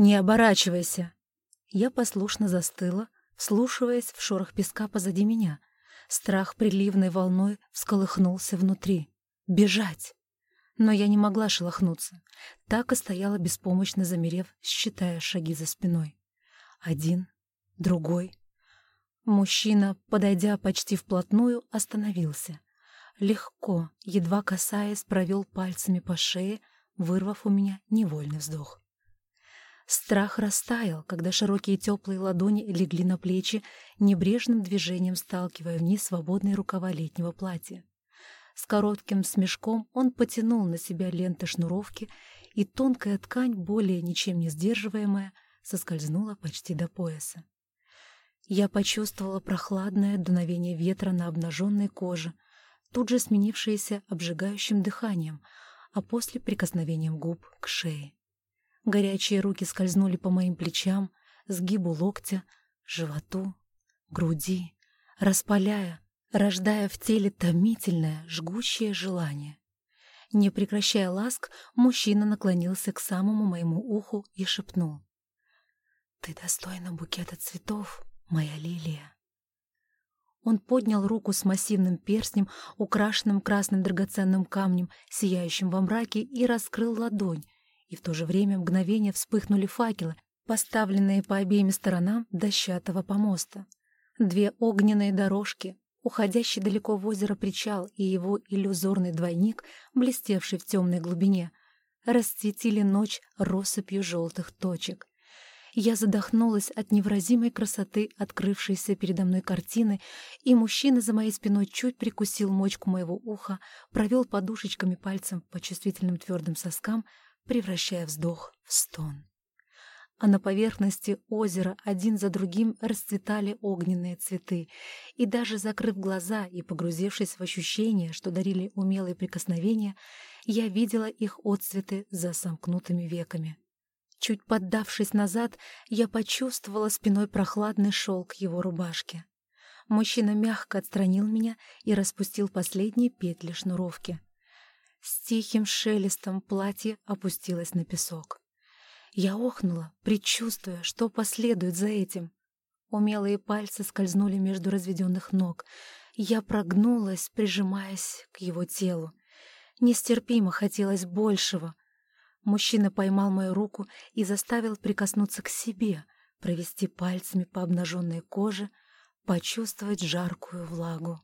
«Не оборачивайся!» Я послушно застыла, вслушиваясь в шорох песка позади меня. Страх приливной волной всколыхнулся внутри. «Бежать!» Но я не могла шелохнуться. Так и стояла беспомощно замерев, считая шаги за спиной. Один, другой. Мужчина, подойдя почти вплотную, остановился. Легко, едва касаясь, провел пальцами по шее, вырвав у меня невольный вздох. Страх растаял, когда широкие теплые ладони легли на плечи, небрежным движением сталкивая вниз свободные рукава летнего платья. С коротким смешком он потянул на себя ленты шнуровки, и тонкая ткань, более ничем не сдерживаемая, соскользнула почти до пояса. Я почувствовала прохладное дуновение ветра на обнаженной коже, тут же сменившееся обжигающим дыханием, а после прикосновением губ к шее. Горячие руки скользнули по моим плечам, сгибу локтя, животу, груди, распаляя, рождая в теле томительное, жгущее желание. Не прекращая ласк, мужчина наклонился к самому моему уху и шепнул. «Ты достойна букета цветов, моя лилия». Он поднял руку с массивным перстнем, украшенным красным драгоценным камнем, сияющим во мраке, и раскрыл ладонь, и в то же время мгновение вспыхнули факелы, поставленные по обеим сторонам дощатого помоста. Две огненные дорожки, уходящий далеко в озеро причал и его иллюзорный двойник, блестевший в темной глубине, расцветили ночь россыпью желтых точек. Я задохнулась от невыразимой красоты открывшейся передо мной картины, и мужчина за моей спиной чуть прикусил мочку моего уха, провел подушечками пальцем по чувствительным твердым соскам, превращая вздох в стон. А на поверхности озера один за другим расцветали огненные цветы, и даже закрыв глаза и погрузившись в ощущения, что дарили умелые прикосновения, я видела их отцветы за сомкнутыми веками. Чуть поддавшись назад, я почувствовала спиной прохладный шелк его рубашки. Мужчина мягко отстранил меня и распустил последние петли шнуровки. С тихим шелестом платье опустилось на песок. Я охнула, предчувствуя, что последует за этим. Умелые пальцы скользнули между разведенных ног. Я прогнулась, прижимаясь к его телу. Нестерпимо хотелось большего, Мужчина поймал мою руку и заставил прикоснуться к себе, провести пальцами по обнаженной коже, почувствовать жаркую влагу.